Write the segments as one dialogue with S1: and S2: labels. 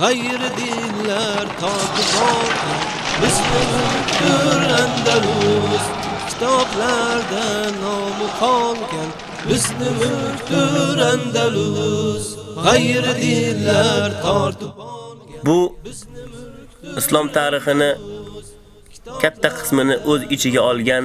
S1: Hayr dinlar totib olgan bizni mulkdir Andalus kitoblarda nomi qolgan bizni mulkdir Andalus. G'ayri dinlar tortib olgan
S2: Bu islom tarixini katta qismini o'z ichiga olgan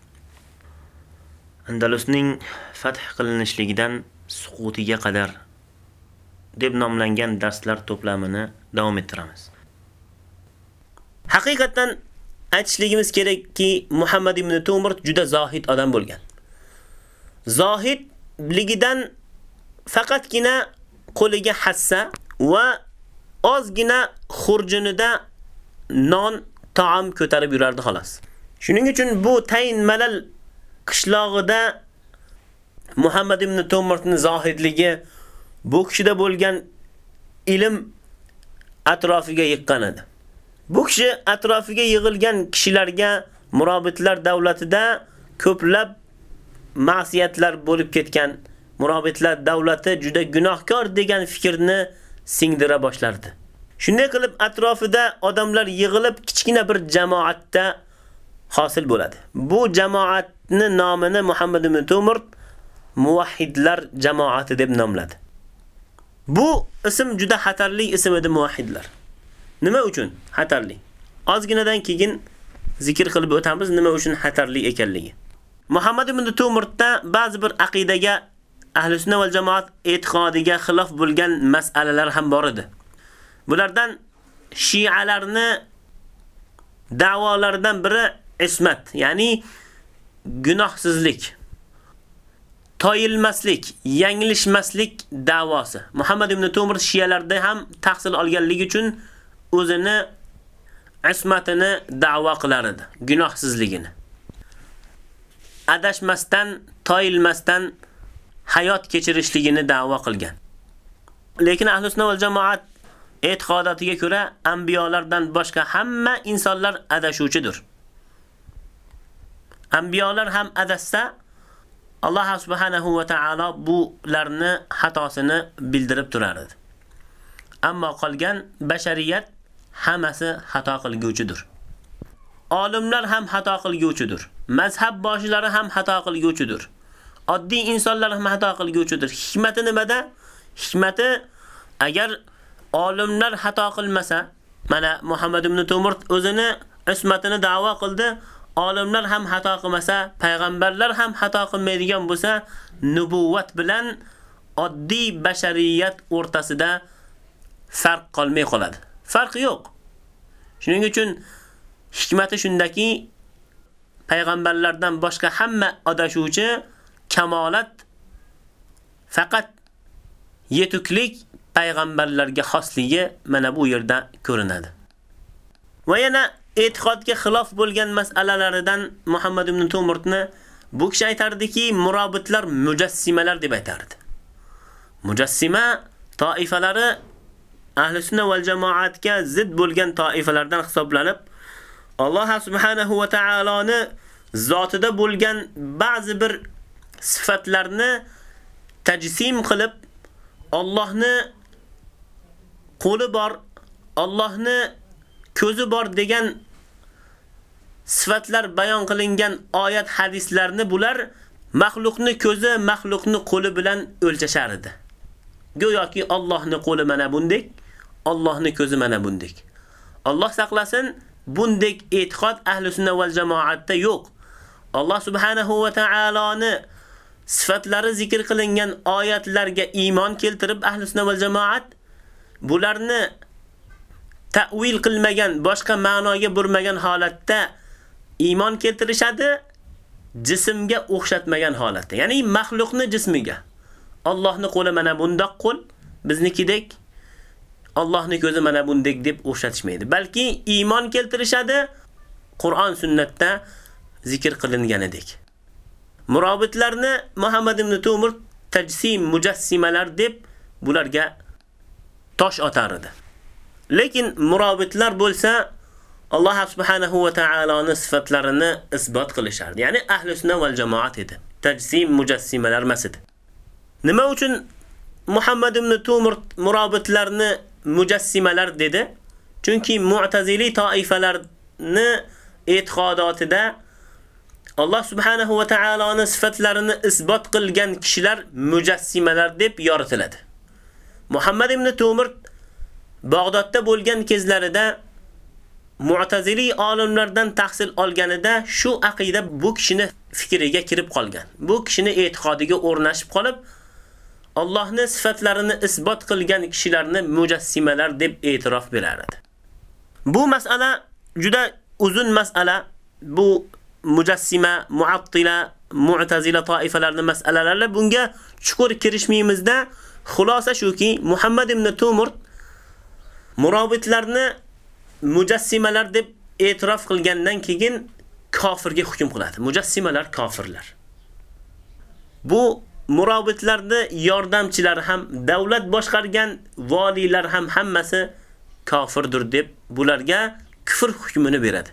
S2: Andalusning fath qilinishligidan suqutiga qadar deb nomlangan darslar to'plamini davom ettiramiz. Haqiqatan aytishligimiz kerakki, Muhammad ibn Tumur juda zohid odam bo'lgan. Zohidligidan faqatgina qo'liga hassa va ozgina xurjunida non taom ko'tarib yurardi xolos. Shuning uchun bu tayin Malal qishlog'ida Muhammad ibn Tumurning zohidligi bu kishida bo'lgan ilm atrofiga yiqqan edi. Bu kishi atrofiga yig'ilgan kishilarga murobitlar davlatida ko'plab ma'siyatlar bo'lib ketgan murobitlar davlati juda gunohkor degan fikrni singdira boshlardi. Shunday qilib atrofida odamlar yig'ilib kichkina bir jamoatda hosil bo'ladi. Bu jamoat ni nomini Muhammad ibn Tumurt muvahhidlar jamoati deb nomladi. Bu ism juda xatarli ism edi muvahhidlar. Nima uchun xatarli? Ozginadan keyin zikr qilib o'tamiz nima uchun xatarli ekanligi. Muhammad ibn Tumurtda ba'zi bir aqidaga ahli sunna va jamoat e'tiqodiga xilof bo'lgan masalalar ham bor edi. Bulardan shialarni da'volaridan biri ismat, ya'ni gunohsizlik, toyilmaslik, yanglishmaslik da'vosi. Muhammad ibn Tumr shiyalarda ham tahsil olganligi uchun o'zini ismatini da'vo qilar edi, gunohsizligini. Adashmasdan, toyilmasdan hayot kechirishligini da'vo qilgan. Lekin ahli sunna va jamoat e'tiqodatiga ko'ra anbiyolardan boshqa hamma insonlar adashuvchidir. Anbiyolar ham adassa Alloh subhanahu va taolo bularni xatosini bildirib turar edi. Ammo qolgan bashariyat hammasi xato qilguvchidir. Olimlar ham xato qilguvchidir. Mazhab boshilari ham xato qilguvchidir. Oddiy insonlar ham xato qilguvchidir. Hikmati nimada? Hikmati agar olimlar xato qilmasa, mana Muhammad ibn Tumurt o'zini ismatini da'vo qildi, olimlar ham xato qilmasa, payg'ambarlar ham xato qilmaydigan bo'lsa, nubuvvat bilan oddiy bashariyat o'rtasida farq qolmay qoladi. Farq yo'q. Shuning uchun hikmati shundaki, payg'ambarlardan boshqa hamma adashuvchi kamolat faqat yetuklik payg'ambarlarga xosligi mana bu yerda ko'rinadi. Va yana e'tiqodga xilof bo'lgan masalalaridan Muhammad ibn Tumurtni bu kishi aytardiki, murobitlar mujassimalar deb aytardi. Mujassima toifalari ahli sunna val jamoatga zid bo'lgan toifalardan hisoblanib, Alloh subhanahu va taoloni zotida bo'lgan ba'zi bir sifatlarni tajsim qilib Allohni qo'li bor, Allohni ko'zi bor degan sifatlar bayon qilingan oyat hadislarni bular maxluqni ko'zi, maxluqni qo'li bilan o'lchashar edi. Go'yoki Allohni qo'li mana bundek, Allohni ko'zi mana bundek. Alloh saqlasin, bundek e'tiqod ahli sunna val jamoatda yo'q. Alloh subhanahu va taoloni sifatlari zikr qilingan oyatlarga iymon keltirib ahli sunna va jamoat bularni ta'vil qilmagan, boshqa ma'noga burmagan holatda iymon keltirishadi, jismga o'xshatmagan holatda. Ya'ni mahluqni jismiga. Allohni qo'li mana bundoq qo'l, biznikidek Allohni ko'zi mana bundek deb o'xshatishmaydi. Balki iymon keltirishadi Qur'on sunnatda zikr qilinganidek. Murobitlarni Muhammad ibn Tumur tajsim mujassimalar deb bularga tosh otar edi. Lekin murabitlar bo'lsa Alloh subhanahu va taoloning sifatlarini isbot qilishardi. Ya'ni ahli sunna val jamoat edi. Tajsim mujassimalar emas edi. Nima uchun Muhammad ibn Tumur murabitlarni mujassimalar dedi? Chunki mu'tazili toifalarni e'tiqodotida Alloh subhanahu va taoloning sifatlarini isbot qilgan kishilar mujassimalar deb yoritiladi. Muhammad ibn Tumur Bag'dodda bo'lgan kezlarida Mu'tazili olimlardan tahsil olganida shu aqida bu kishini fikriga kirib qolgan. Bu kishini e'tiqodiga o'rnashib qolib, Allohning sifatlarini isbot qilgan kishilarni mujassimalar deb e'tirof berar edi. Bu masala juda uzun masala. Bu mujassima, muattila, mu'tazila toifalarining masalalari bunga chuqur kirishmaymizda xulosa shuki Muhammad ibn Tumur murobitlarni mujassimalar deb e'tirof qilgandan keyin kofirga hukm qiladi. Mujassimalar kofirlar. Bu murobitlarni yordamchilari ham, davlat boshqargan valiylar ham hammasi kofirdir deb bularga kufr hukmini beradi.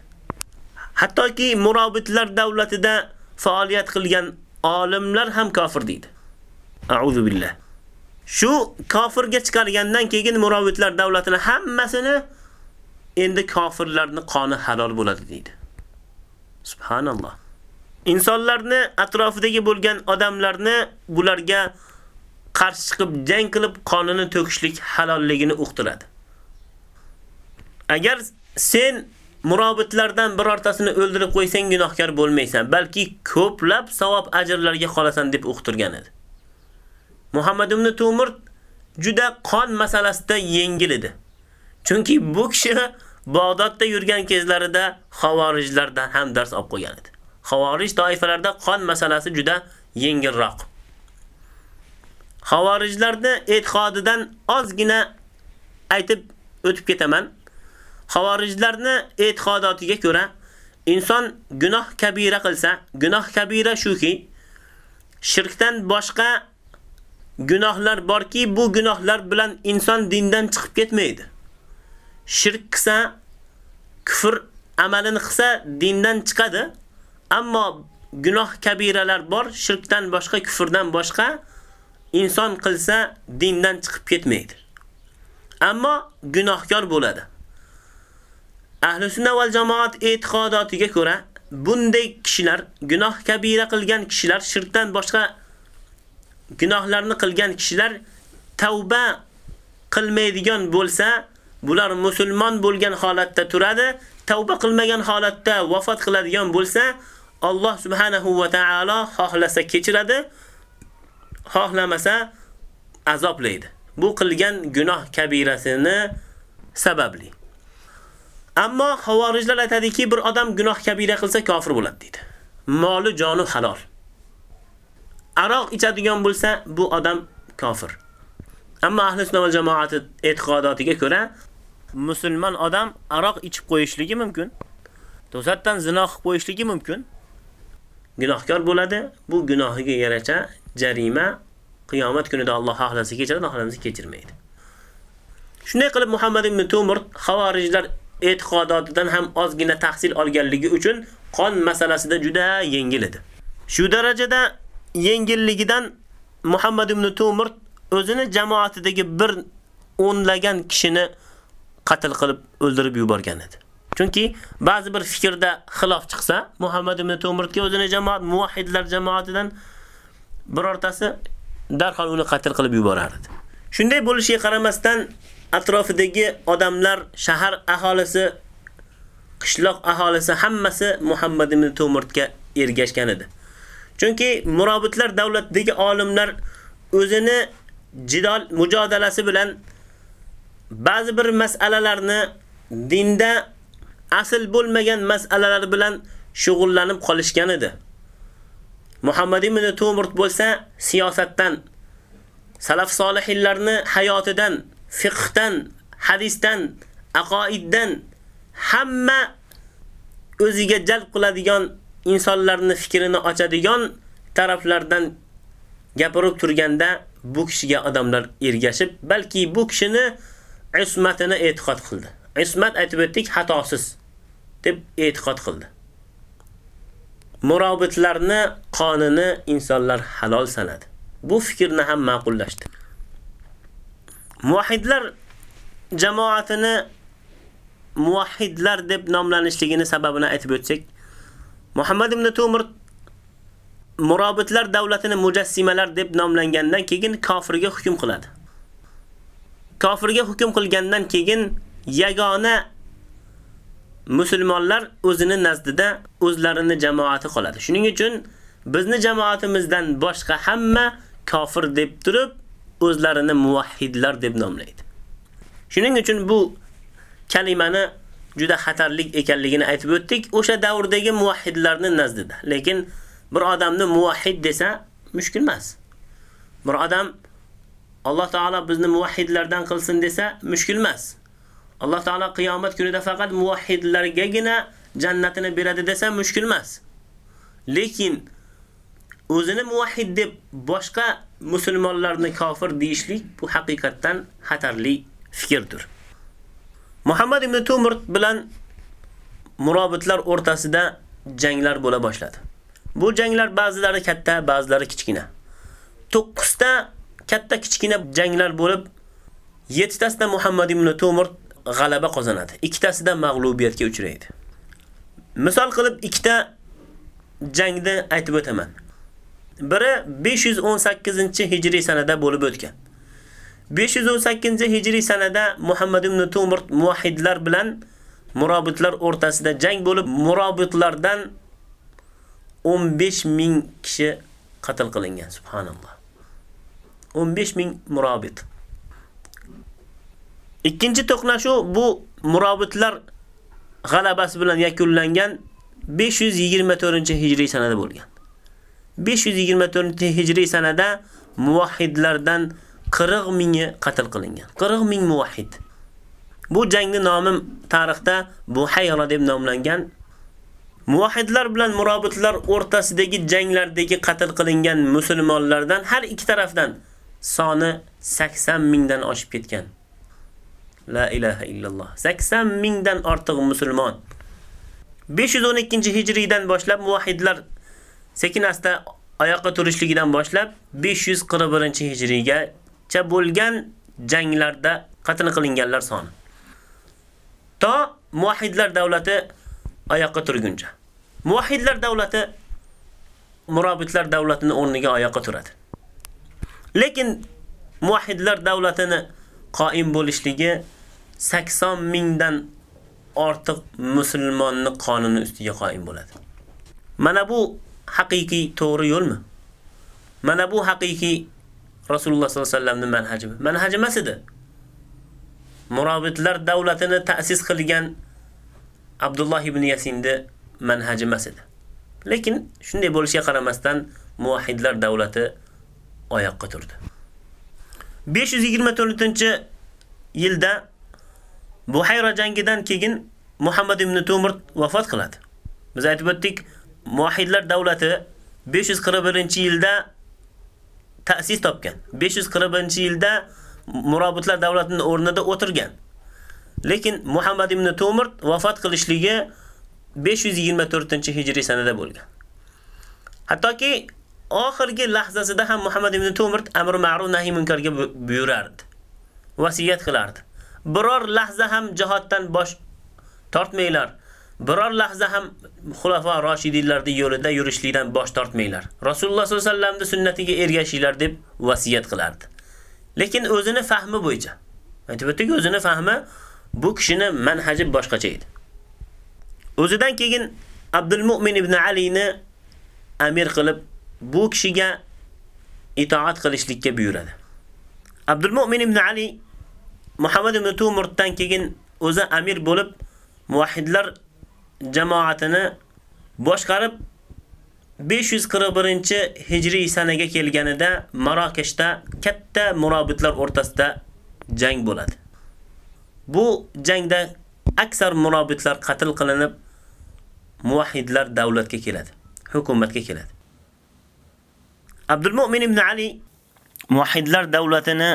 S2: Hattoki murobitlar davlatida faoliyat qilgan olimlar ham kofir deydi. A'udhu billah. Shu kofirga chiqargandan keyin murobitlar davlatini hammasini endi kofirlarning qoni halol bo'ladi deydi. Subhanalloh. Insonlarni atrofidagi bo'lgan odamlarni bularga qarshi chiqib jang qilib qonini to'kishlik halolligini uqtiradi. Agar sen murobitlardan birortasini o'ldirib qo'ysang gunohkor bo'lmaysan, balki ko'plab savob ajrlarga qolasan deb uqtirgan edi. Muhammad ibn Tumur juda qon masalasida yengil edi. Chunki bu kishi Bag'dodda yurgan kezlarida xavorijlardan ham dars olib qo'ygan edi. Xavorij toifalarida qon masalasi juda yengilroq. Xavorijlarni e'tiqodidan ozgina aytib o'tib ketaman. Xavorijlarni e'tiqodotiga ko'ra inson gunoh kabira qilsa, gunoh kabira shuki, shirkdan boshqa gunohlar borki, bu gunohlar bilan inson dindan chiqib ketmaydi. Shirk qilsa, kufr amalini qilsa dindan chiqadi, ammo gunoh kabiralar bor, shirkdan boshqa, kufrdan boshqa inson qilsa dindan chiqib ketmaydi. Ammo gunohkor bo'ladi. Ahli sunna val jamoat e'tiqodotiga ko'ra bunday kishilar, gunoh kabira qilgan kishilar, shirkdan boshqa gunohlarni qilgan kishilar tavba qilmaydigan bo'lsa, bular musulmon bo'lgan holatda turadi, tavba qilmagan holatda vafot qiladigan bo'lsa, Alloh subhanahu va taolo xohlasa kechiradi, xohlamasa azoblaydi. Bu qilgan gunoh kabirasini sababli. Ammo xavorijlar aytadiki, bir odam gunoh kabira qilsa kofir bo'ladi deydi. Moli joni halol. Aroq ichadigan bo'lsa, bu odam kofir. Ammo ahli sunna va jamoat e'tiqodotiga ko'ra, musulmon odam aroq ichib qo'yishligi mumkin. To'satdan zino qilib qo'yishligi mumkin. Gunohkor bo'ladi. Bu gunohiga yaracha jarima qiyomat kunida Alloh xohlasa kechiradi, xohlamasa kechirmaydi. Shunday qilib Muhammad ibn Tumur xavorijlar e'tiqodotidan ham ozgina tahsil olganligi uchun qon masalasida juda yengil edi. Shu darajada yengilligidan Muhammad ibn Tumur o'zini jamoatidagi bir o'nlagan kishini qatl qilib o'ldirib yuborgan edi. Chunki ba'zi bir fikrda xilof chiqsa, Muhammad ibn Tumurga o'zini jamoat muvahhidlar jamoatidan birortasi darhol uni qatl qilib yuborardi. Shunday bo'lishiga qaramasdan atrofidagi odamlar, shahar aholisi, qishloq aholisi hammasi Muhammad ibn Tumurga ergashgan edi. Chunki murobitlar davlatidagi olimlar o'zini jidol mujodalasi bilan ba'zi bir masalalarni dinda asl bo'lmagan masalalar bilan shug'ullanib qolishgan edi. Muhammad ibn Tumurt bo'lsa siyosatdan, salaf solihlarni hayotidan, fiqhdan, hadisdan, aqoiddan hamma o'ziga jalb qiladigan insonlarni fikrini ochadigan taraflardan gapirib turganda bu kishiga odamlar ergashib, balki bu kishini ismatini e'tiqod qildi. Ismat aytib o'tdik, xatosiz deb e'tiqod qildi. Murobitlarni qonini insonlar halol sanadi. Bu fikrni ham ma'qullashdi. Muvahhidlar jamoatini muvahhidlar deb nomlanishligini sababini aytib o'tsak, Muhammad ibn Tumur murobitlar davlatini mujassimalar deb nomlangandan keyin kofirga hukm qiladi. Kofirga hukm qilgandan keyin yagona musulmonlar o'zini nazdida o'zlarini jamoati qoladi. Shuning uchun bizni jamoatimizdan boshqa hamma kofir deb turib, o'zlarini muvahhidlar deb nomlaydi. Shuning uchun bu kalimani juda xatarlik ekanligini aytib o'tdik. O'sha davrdagi muvahhidlarning nazdida. Lekin bir odamni muvahhid desa mushkul emas. Bir odam Alloh taolo bizni muvahhidlardan qilsin desa mushkul emas. Alloh taolo qiyomat kunida faqat muvahhidlargagina jannatini beradi desa mushkul emas. Lekin o'zini muvahhid deb boshqa musulmonlarni kofir deyishlik bu haqiqatdan xatarli fikrdir. Muhammad ibn Tumur bilan murobitlar o'rtasida janglar bo'la boshladi. Bu janglar ba'zilari katta, ba'zilari kichkina. 9 ta katta kichkina janglar bo'lib, 7 tasida Muhammad ibn Tumur g'alaba qozonadi. 2 tasida mag'lubiyatga uchraydi. Misol qilib ikkita jangni aytib o'taman. Biri 518-hijriy sanada bo'lib o'tgan. 518-hijriy sanada Muhammad ibn Tumurt muvahhidlar bilan murobitlar o'rtasida jang bo'lib, murobitlardan 15 ming kishi qatl qilingan. Subhanalloh. 15 ming murobit. Ikkinchi to'qnashuv bu murobitlar g'alabasi bilan yakunlangan 524-hijriy sanada bo'lgan. 524-hijriy sanada muvahhidlardan 40 mingi qatl qilingan. 40 ming muvahhid. Bu jangning nomi tarixda Buhayra deb nomlangan. Muvahhidlar bilan murobitlar o'rtasidagi janglardagi qatl qilingan musulmonlardan har ikki tarafdan soni 80 mingdan oshib ketgan. La ilaha illalloh. 80 mingdan ortiq musulmon. 512-hijriydan boshlab muvahhidlar sekin asta oyoqqa turishligidan boshlab cha bo'lgan janglarda qatl qilinganlar soni. To muvahhidlar davlati oyoqqa turguncha. Muvahhidlar davlati murabitlar davlatini o'rniga oyoqqa turadi. Lekin muvahhidlar davlatini qoim bo'lishligi 80 mingdan ortiq musulmonni qonuni ustiga qoim bo'ladi. Mana bu haqiqiy to'g'ri yo'lmi? Mana bu haqiqiy Rasululloh sollallohu alayhi vasallamning manhaji. Manhaji emas edi. Murobitlar davlatini ta'sis qilgan Abdulloh ibn Yasinni manhaji emas edi. Lekin shunday bo'lishiga qaramasdan muvahhidlar davlati oyoqqa turdi. 524-yilda Buhayra jangidan keyin Muhammad ibn Tumur vafot qiladi. Biz aytib o'tdik, muvahhidlar davlati 541-yilda ta'sis topgan. 541-yilda Murobitlar davlatining o'rnida o'tirgan. Lekin Muhammad ibn Tumurt vafot qilishligi 524-hijriy sanada bo'lgan. Hattoki oxirgi lahzasida ham Muhammad ibn Tumurt amr ma'ruf nahiy munkarga buyurardi. Vasiyat qilardi. Biror lahza ham jihoddan bosh tortmanglar. Biror lahza ham xulafa roshidiylarning yo'lida yurishlikdan bosh tortmanglar. Rasululloh sollallohu alayhi vasallamning sunnatiga ergashinglar deb vasiyat qilardi. Lekin o'zini fahmi bo'yicha. Aytib o'tdik, o'zini fahmi bu kishini manhaji boshqacha edi. O'zidan keyin Abdul Mu'min ibn Alini amir qilib bu kishiga itoat qilishlikka buyuradi. Abdul Mu'min ibn Ali Muhammad ibn Tumurdan keyin o'zi amir bo'lib muvahhidlar jamoatini boshqarib 541-hijriy sanaga kelganida Marokashda katta murobitlar o'rtasida jang bo'ladi. Bu jangda aksar murobitlar qatl qilinib, muvahhidlar davlatga keladi, hukumatga keladi. Abdul Mu'min ibn Ali muvahhidlar davlatini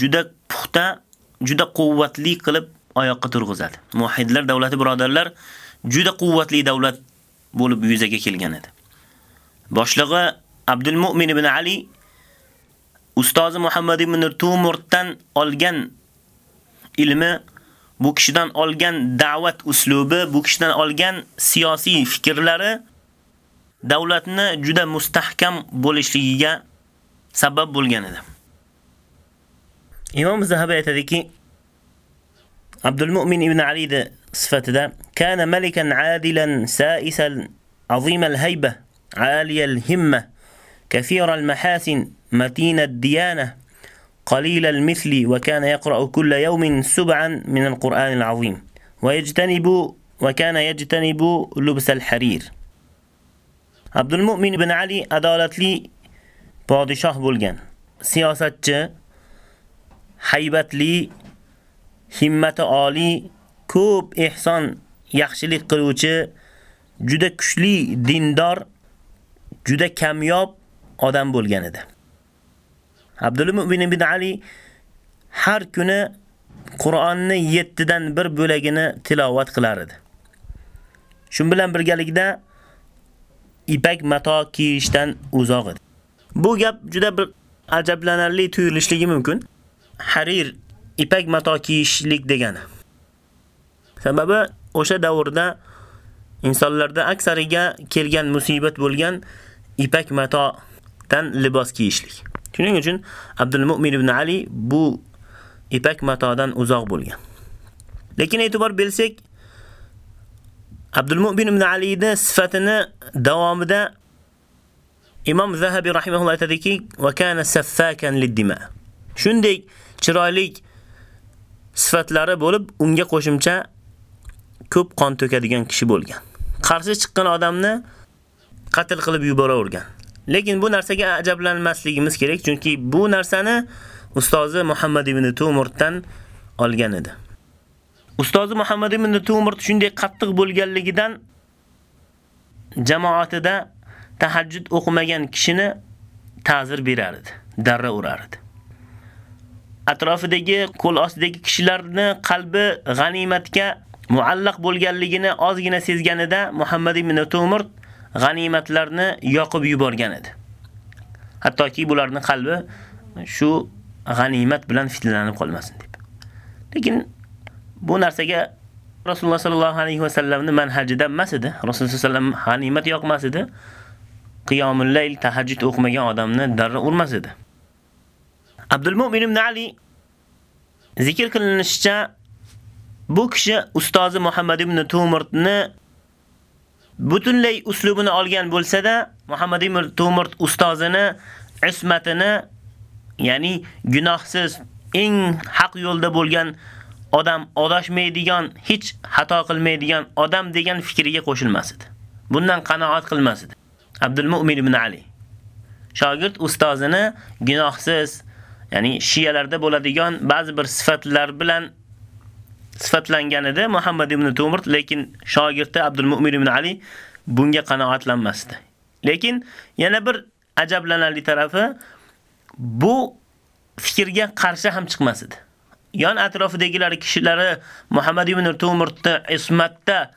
S2: juda puxta, juda quvvatli qilib oyoqqa turg'izadi. Muvahhidlar davlati birodarlar juda quvvatli davlat bo'lib yuzaga kelgan edi. Boshlig'i Abdul Mu'min ibn Ali ustozi Muhammad ibn Tumurdan olgan ilmi, bu kishidan olgan da'vat uslubi, bu kishidan olgan siyosiy fikrlari davlatni juda mustahkam bo'lishligiga sabab bo'lgan edi. Imom Zahabi aytadiki, Abdul Mu'min ibn Ali صفاته ده كان ملكا عادلا سائسا عظيم الهيبة عالي الهمة كثير المحاسن متين الديانة قليل المثل وكان يقرأ كل يوم سبعا من القرآن العظيم. ويجتنب وكان يجتنب لبس الحرير. عبد المؤمن بن علي أدالت لي بادشاه بولغان. سياسة حيبت لي همة آلي ko'p ihson, yaxshilik qiluvchi, juda kuchli dindor, juda kamyob odam bo'lgan edi. Abdulmu'min ibn Ali har kuni Qur'onni 7 dan bir bo'lagini tilovat qilar edi. Shun bilan birgalikda ipak mato kiyishdan uzoq edi. Bu gap juda bir ajablanarli tuyulishligi mumkin. Harir ipak mato kiyishlik degani. Sababi o'sha davrda insonlarda aksariga kelgan musibat bo'lgan ipak matodan libos kiyishlik. Shuning uchun Abdul Mu'min ibn Ali bu ipak matodan uzoq bo'lgan. Lekin e'tibor bersak, Abdul Mu'min ibn Ali'ning sifatini davomida Imom Zahabi rahimahulloh aytadiki, "Va kana saffakan lid-dima." Shunday chiroyli sifatlari bo'lib, unga qo'shimcha ko'p qon to'kadigan kishi bo'lgan. Qarshi chiqqan odamni qatl qilib yuboravergan. Lekin bu narsaga ajablanmasligimiz kerak, chunki bu narsani ustozi Muhammad ibn Tumurdan olgan edi. Ustozi Muhammad ibn Tumurt shunday qattiq bo'lganligidan jamoatida tahajjud o'qimagan kishini ta'zir berardi, darra urardi. Atrofidagi qo'l ostidagi kishilarni qalbi g'animatga muallaq bo'lganligini ozgina sezganida Muhammad ibn Tumurt g'animatlarni yoqib yuborgan edi. Hattoki bularning qalbi shu g'animat bilan fitlanib qolmasin deb. Lekin bu narsaga Rasululloh sallallohu alayhi va sallamning manhajida emas edi. Rasululloh sallam g'animat yoqmas edi. Qiyomul layl tahajjud o'qimagan odamni darra urmas edi. Abdul Mu'min ibn Ali zikr qilinishicha bu kishi ustozi Muhammad ibn Tumurtni butunlay uslubini olgan bo'lsa-da, Muhammad ibn Tumurt ustozini ismatini, ya'ni gunohsiz, eng haq yo'lda bo'lgan odam, odashmaydigan, hech xato qilmaydigan odam degan fikriga qo'shilmas edi. Bundan qanoat qilmas edi. Abdul Mu'min ibn Ali shogird ustozini gunohsiz, ya'ni shiyalarda bo'ladigan ba'zi bir sifatlar bilan sifatlanganida Muhammad ibn Tumurt, lekin shogirdi Abdul Mu'min ibn Ali bunga qanoatlanmasdi. Lekin yana bir ajablanarli tarafi bu fikrga qarshi ham chiqmas edi. Yon atrofidagilar kishilari Muhammad ibn Tumurtni ismatda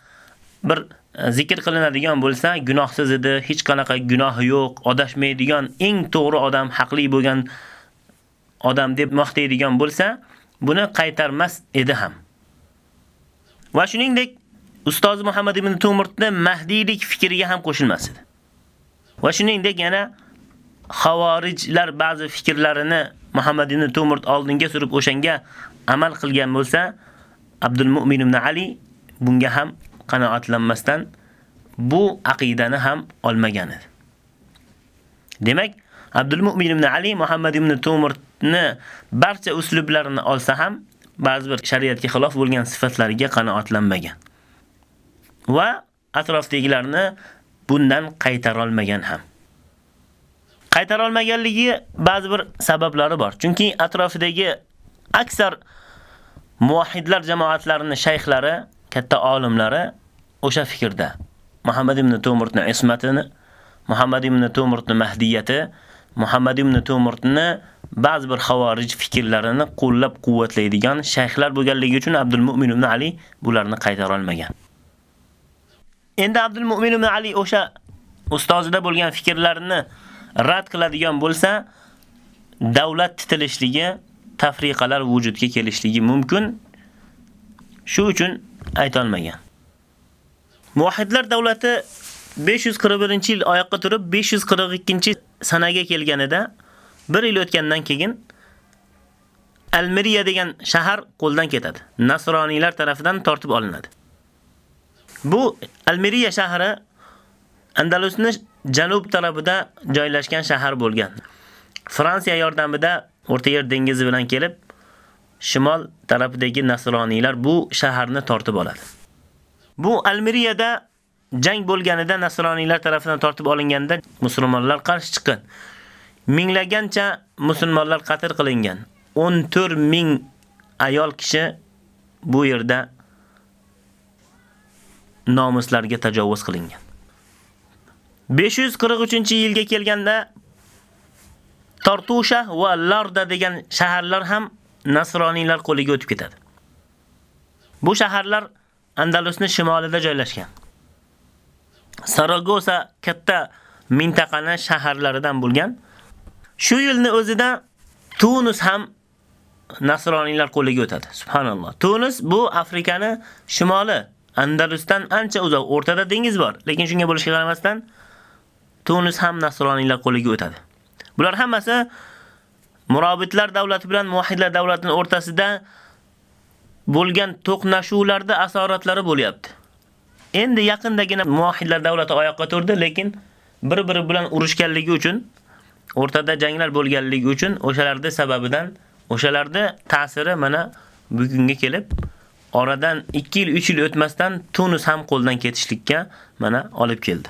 S2: bir e, zikr qilinadigan bo'lsa, gunohsiz edi, hech qanaqa gunohi yo'q, odashmaydigan, eng to'g'ri odam, haqli bo'lgan odam deb maqtaydigan bo'lsa, buni qaytarmas edi ham. Va shuningdek, ustoz Muhammad ibn Tumurtni mahdiylik fikriga ham qo'shilmas edi. Va shuningdek yana xavorijlar ba'zi fikrlarini Muhammad ibn Tumurt oldinga surib o'shanga amal qilgan bo'lsa, Abdul Mu'min ibn Ali bunga ham qanoatlanmasdan bu aqidani ham olmagan edi. Demak, Abdul Mu'min ibn Ali Muhammad ibn Tumurtni barcha uslublarini olsa ham ba'zi bir shariatga xilof bo'lgan sifatlariga qanoatlanmagan. Va atrofdagilarni bundan qaytara olmagan ham. Qaytara olmaganligi ba'zi bir sabablari bor. Chunki atrofidagi aksar muvahhidlar jamoatlarining shayxlari, katta olimlari o'sha fikrda. Muhammad ibn Tumurtni ismatini, Muhammad ibn Tumurtni mahdiyati, Muhammad ibn Tumurtni ba'zi bir xavorij fikrlarini qo'llab-quvvatlaydigan shayxlar bo'lganligi uchun Abdul Mu'min ibn Ali bularni qaytara olmagan. Endi Abdul Mu'min ibn Ali o'sha ustozida bo'lgan fikrlarini rad qiladigan bo'lsa, davlat titilishligi, tafriqalar vujudga kelishligi mumkin. Shu uchun ayta olmagan. Muwahhidlar davlati 541-yil oyoqqa turib 542-sanaga kelganida 1 yil o'tgandan keyin Almeriya degan shahar qo'ldan ketadi. Nasroniylar tomonidan tortib olinadi. Bu Almeriya shahri Andalusni janub tarafida joylashgan shahar bo'lgan. Fransiya yordamida O'rta Yer dengizi bilan kelib, shimol tarafidagi nasroniylar bu shaharni tortib oladi. Bu Almeriyada jang bo'lganida nasroniylar tomonidan tortib olinganda musulmonlar qarshi chiqqan. Minglagancha musulmonlar qatl qilingan. 14 ming ayol kishi bu yerda nomuslarga tajovuz qilingan. 543-yilga kelganda Tortusha va Larda degan shaharlar ham nasroniylar qo'liga o'tib ketadi. Bu shaharlar Andalusning shimolida joylashgan. Saragosa katta mintaqani shaharlaridan bo'lgan. Shu yilni o'zida Tunis ham nasroniylar qo'liga o'tadi. Subhanalloh. Tunis bu Afrikani shimoli, Andalusdan ancha uzoq, o'rtada dengiz bor, lekin shunga bo'lishiga qaramasdan Tunis ham nasroniylar qo'liga o'tadi. Bular hammasi murobitlar davlati bilan Muvahhidlar davlatining o'rtasida bo'lgan to'qnashuvlarda asoratlari bo'lyapti. Endi yaqindagina Muvahhidlar davlati oyoqqa turdi, lekin bir-biri bilan urushganligi uchun, o'rtada janglar bo'lganligi uchun o'shalarda sababidan, o'shalarda ta'siri mana bugunga kelib oradan 2 yil, 3 yil o'tmasdan Tunis ham qo'ldan ketishlikka mana olib keldi.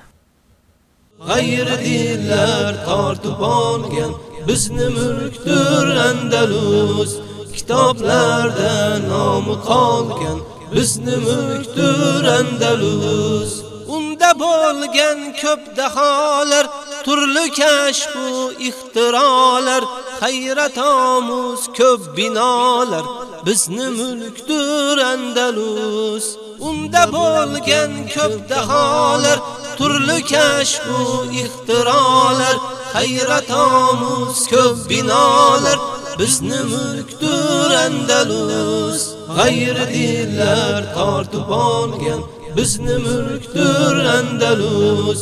S1: G'ayri dinlar tortib olgan bizni mulkdir Andalus kitoblarda nomi qolgan bizni mulkdir Andalus unda bo'lgan ko'p daholar turli kashf u ixtirolar hayrat omuz ko'p binolar. Bizni mulkdir Andalus unda bo'lgan ko'p daholar. Turli kashf u ixtirolar hayrat omuz ko'p binolar. Bizni mulkdir Andalus g'ayri dinlar tortib olgan. Bizni mulkdir Andalus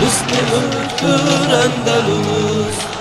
S1: Bizni mulkdir Andalus